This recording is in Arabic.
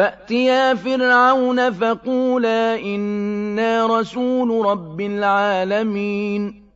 فَأْتِيَا فِرْعَوْنَ فَقُولَا إِنَّا رَسُولُ رَبِّ الْعَالَمِينَ.